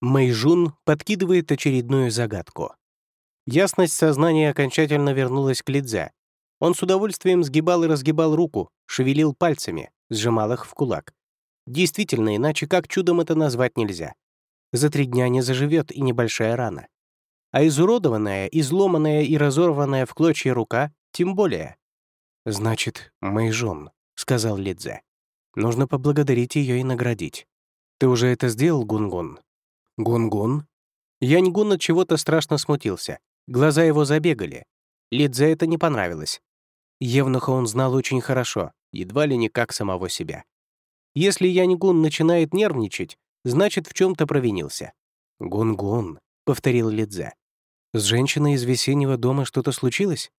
Мэйжун подкидывает очередную загадку. Ясность сознания окончательно вернулась к Лидзе. Он с удовольствием сгибал и разгибал руку, шевелил пальцами, сжимал их в кулак. Действительно, иначе как чудом это назвать нельзя. За три дня не заживет и небольшая рана. А изуродованная, изломанная и разорванная в клочья рука тем более. «Значит, Мэйжун», — сказал Лидзе. «Нужно поблагодарить ее и наградить. Ты уже это сделал, Гунгун?» «Гунгун?» Яньгун от чего-то страшно смутился. Глаза его забегали. Лидзе это не понравилось. Евнуха он знал очень хорошо, едва ли не как самого себя. Если Яньгун начинает нервничать, значит, в чем то провинился. «Гунгун», — повторил Лидзе. «С женщиной из весеннего дома что-то случилось?»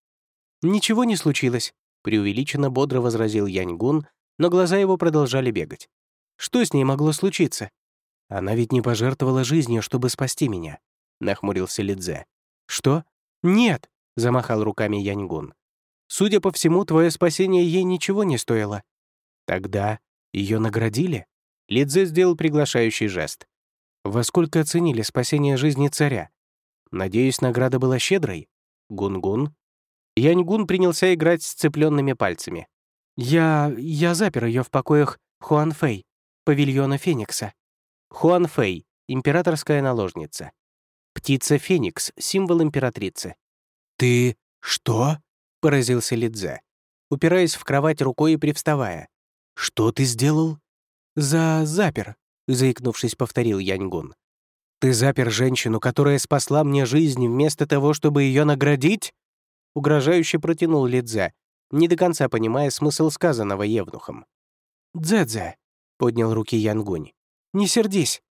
«Ничего не случилось», — преувеличенно бодро возразил Яньгун, но глаза его продолжали бегать. «Что с ней могло случиться?» «Она ведь не пожертвовала жизнью, чтобы спасти меня», — нахмурился Лидзе. «Что? Нет», — замахал руками Яньгун. «Судя по всему, твое спасение ей ничего не стоило». «Тогда ее наградили?» Лидзе сделал приглашающий жест. «Во сколько оценили спасение жизни царя? Надеюсь, награда была щедрой? Гун-гун?» Яньгун принялся играть с цепленными пальцами. «Я... я запер ее в покоях Хуанфэй, павильона Феникса». Хуанфэй — императорская наложница. Птица Феникс — символ императрицы. «Ты... что?» — поразился Лидзе, упираясь в кровать рукой и привставая. «Что ты сделал?» «За... запер», — заикнувшись, повторил Яньгун. «Ты запер женщину, которая спасла мне жизнь, вместо того, чтобы ее наградить?» Угрожающе протянул Лидзе, не до конца понимая смысл сказанного Евнухом. «Дзэдзе», — поднял руки Янгунь, — «не сердись.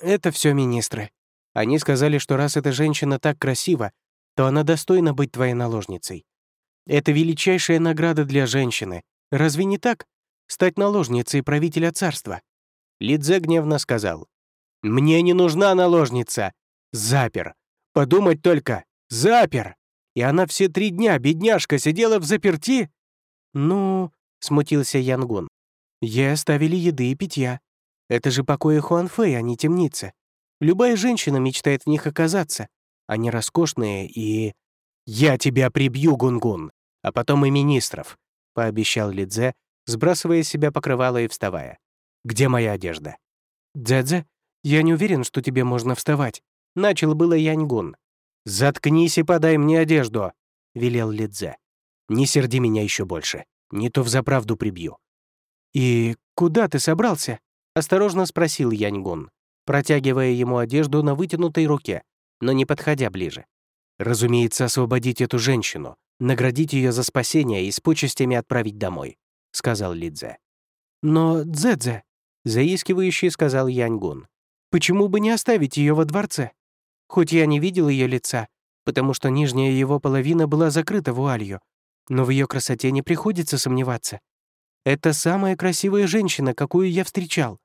Это все министры. Они сказали, что раз эта женщина так красива, то она достойна быть твоей наложницей. Это величайшая награда для женщины. Разве не так? Стать наложницей правителя царства». Лидзе гневно сказал. «Мне не нужна наложница. Запер. Подумать только. Запер!» И она все три дня, бедняжка, сидела в заперти?» «Ну...» — смутился Янгун. «Ей оставили еды и питья. Это же покои Хуанфэй, а не темница. Любая женщина мечтает в них оказаться. Они роскошные и...» «Я тебя прибью, Гунгун, а потом и министров», — пообещал Лидзе, сбрасывая с себя покрывало и вставая. «Где моя одежда?» «Дзэдзе, я не уверен, что тебе можно вставать», — начал было Яньгун. «Заткнись и подай мне одежду», — велел Лидзе. «Не серди меня еще больше, не то взаправду прибью». «И куда ты собрался?» — осторожно спросил Яньгун, протягивая ему одежду на вытянутой руке, но не подходя ближе. «Разумеется, освободить эту женщину, наградить ее за спасение и с почестями отправить домой», — сказал Лидзе. «Но, Дзэдзе», — заискивающий сказал Яньгун, «почему бы не оставить ее во дворце?» Хоть я не видел ее лица, потому что нижняя его половина была закрыта вуалью, но в ее красоте не приходится сомневаться. Это самая красивая женщина, какую я встречал.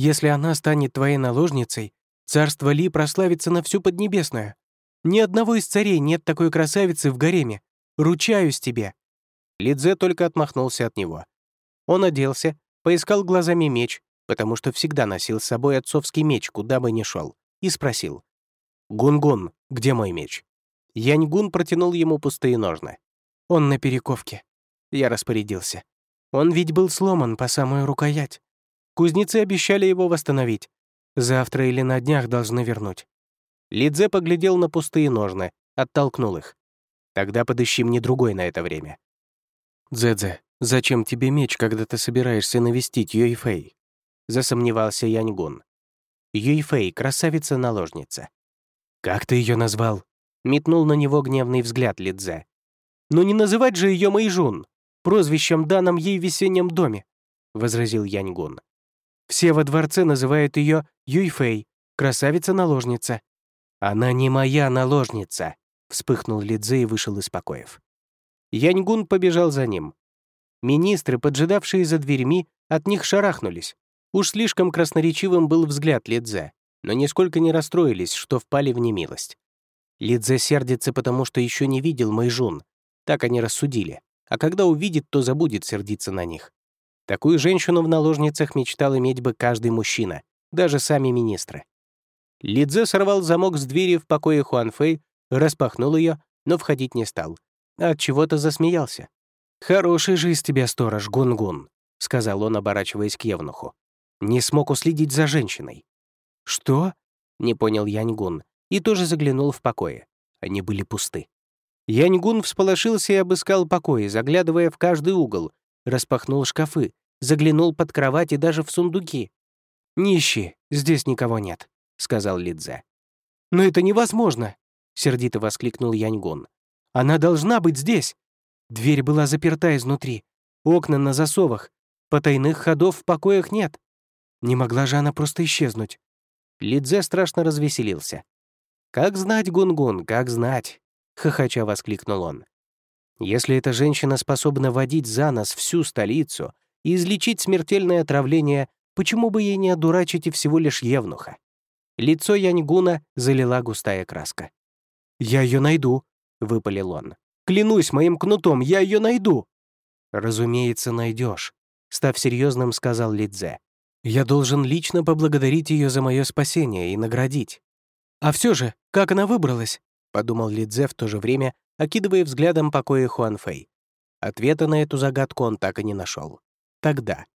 Если она станет твоей наложницей, царство Ли прославится на всю Поднебесную. Ни одного из царей нет такой красавицы в гареме. Ручаюсь тебе». Лидзе только отмахнулся от него. Он оделся, поискал глазами меч, потому что всегда носил с собой отцовский меч, куда бы ни шел, и спросил. «Гунгун, где мой меч?» Яньгун протянул ему пустые ножны. «Он на перековке». Я распорядился. Он ведь был сломан по самую рукоять. Кузнецы обещали его восстановить. Завтра или на днях должны вернуть. Лидзе поглядел на пустые ножны, оттолкнул их. «Тогда подыщи мне другой на это время». «Дзэдзе, зачем тебе меч, когда ты собираешься навестить Юйфэй?» Засомневался Яньгун. Юйфэй — красавица-наложница. «Как ты ее назвал?» — метнул на него гневный взгляд Лидзе. «Но не называть же ее Мэйжун, прозвищем, данным ей в весеннем доме», — возразил Яньгун. «Все во дворце называют ее Юйфэй, красавица-наложница». «Она не моя наложница», — вспыхнул Лидзе и вышел из покоев. Яньгун побежал за ним. Министры, поджидавшие за дверьми, от них шарахнулись. Уж слишком красноречивым был взгляд Лидзе но нисколько не расстроились, что впали в немилость. Лидзе сердится, потому что еще не видел Мэйжун. Так они рассудили. А когда увидит, то забудет сердиться на них. Такую женщину в наложницах мечтал иметь бы каждый мужчина, даже сами министры. Лидзе сорвал замок с двери в покое Хуанфэй, распахнул ее, но входить не стал. От чего-то засмеялся. «Хороший же из тебя сторож, Гунгун», — сказал он, оборачиваясь к Евнуху. «Не смог уследить за женщиной». «Что?» — не понял Яньгун и тоже заглянул в покое. Они были пусты. Яньгун всполошился и обыскал покои, заглядывая в каждый угол, распахнул шкафы, заглянул под кровать и даже в сундуки. «Нищие, здесь никого нет», — сказал Лидзе. «Но это невозможно!» — сердито воскликнул Яньгун. «Она должна быть здесь!» Дверь была заперта изнутри, окна на засовах, потайных ходов в покоях нет. Не могла же она просто исчезнуть. Лидзе страшно развеселился. «Как знать, Гунгун, как знать!» хохоча воскликнул он. Если эта женщина способна водить за нос всю столицу и излечить смертельное отравление, почему бы ей не одурачить и всего лишь Евнуха? Лицо Яньгуна залила густая краска. «Я ее найду», — выпалил он. «Клянусь моим кнутом, я ее найду!» «Разумеется, найдешь», — став серьезным, сказал Лидзе. «Я должен лично поблагодарить ее за мое спасение и наградить. А все же, как она выбралась? — подумал Лидзе в то же время, окидывая взглядом покои Хуанфэй. Ответа на эту загадку он так и не нашел. Тогда,